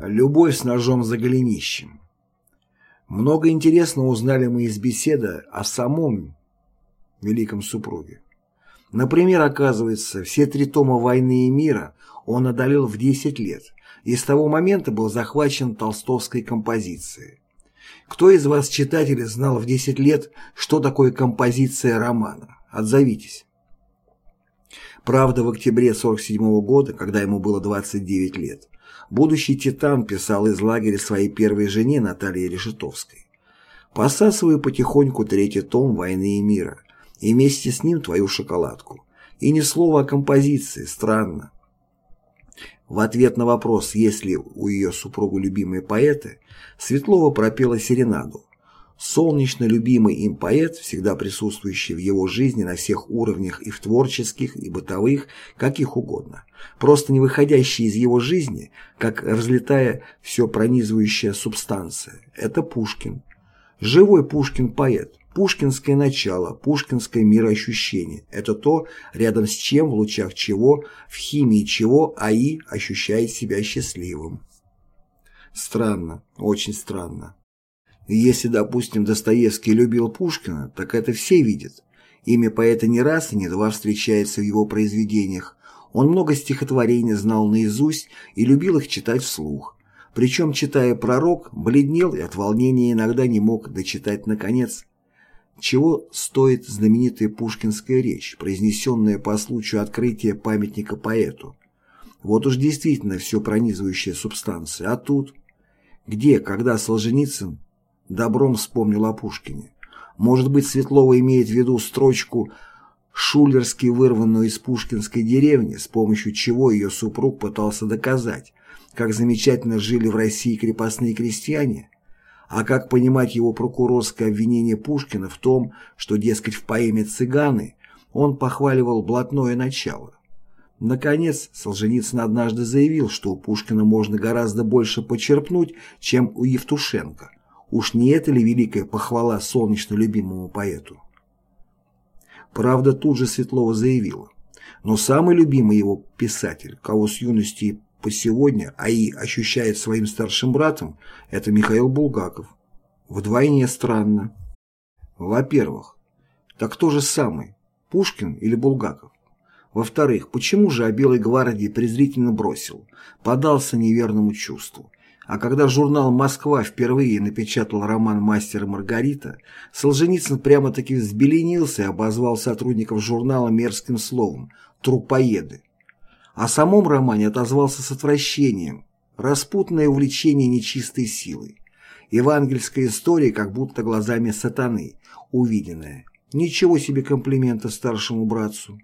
Любовь с ножом за голенищем. Много интересного узнали мы из беседы о самом великом супруге. Например, оказывается, все три тома «Войны и мира» он одолел в 10 лет и с того момента был захвачен толстовской композицией. Кто из вас, читателей, знал в 10 лет, что такое композиция романа? Отзовитесь. Правда, в октябре 1947 года, когда ему было 29 лет, будущий «Титан» писал из лагеря своей первой жене Наталье Решетовской. «Посасываю потихоньку третий том «Войны и мира» и вместе с ним твою шоколадку. И ни слова о композиции, странно». В ответ на вопрос, есть ли у ее супруга любимые поэты, Светлова пропела серенаду. Солнечно любимый им поэт, всегда присутствующий в его жизни на всех уровнях и в творческих, и бытовых, каких угодно, просто не выходящий из его жизни, как разлетая все пронизывающая субстанция, это Пушкин. Живой Пушкин-поэт, пушкинское начало, пушкинское мироощущение – это то, рядом с чем, в лучах чего, в химии чего АИ ощущает себя счастливым. Странно, очень странно. Если, допустим, Достоевский любил Пушкина, так это все видят. Имя поэта не раз и не два встречается в его произведениях. Он много стихотворений знал наизусть и любил их читать вслух. Причем, читая «Пророк», бледнел и от волнения иногда не мог дочитать наконец. Чего стоит знаменитая пушкинская речь, произнесенная по случаю открытия памятника поэту? Вот уж действительно все пронизывающая субстанция. А тут? Где, когда Солженицын добром вспомнил о Пушкине. Может быть, Светлова имеет в виду строчку шулерски вырванную из пушкинской деревни, с помощью чего ее супруг пытался доказать, как замечательно жили в России крепостные крестьяне, а как понимать его прокурорское обвинение Пушкина в том, что, дескать, в поэме «Цыганы» он похваливал блатное начало. Наконец, Солженицын однажды заявил, что у Пушкина можно гораздо больше почерпнуть, чем у Евтушенко – Уж не это ли великая похвала солнечно любимому поэту? Правда, тут же Светлова заявила. Но самый любимый его писатель, кого с юности по сегодня АИ ощущает своим старшим братом, это Михаил Булгаков. Вдвойне странно. Во-первых, так кто же самый, Пушкин или Булгаков? Во-вторых, почему же о Белой гвардии презрительно бросил, подался неверному чувству? А когда журнал «Москва» впервые напечатал роман «Мастер Маргарита», Солженицын прямо-таки взбеленился и обозвал сотрудников журнала мерзким словом «трупоеды». О самом романе отозвался с отвращением «распутное увлечение нечистой силой». Евангельская история как будто глазами сатаны, увиденная. Ничего себе комплимента старшему братцу.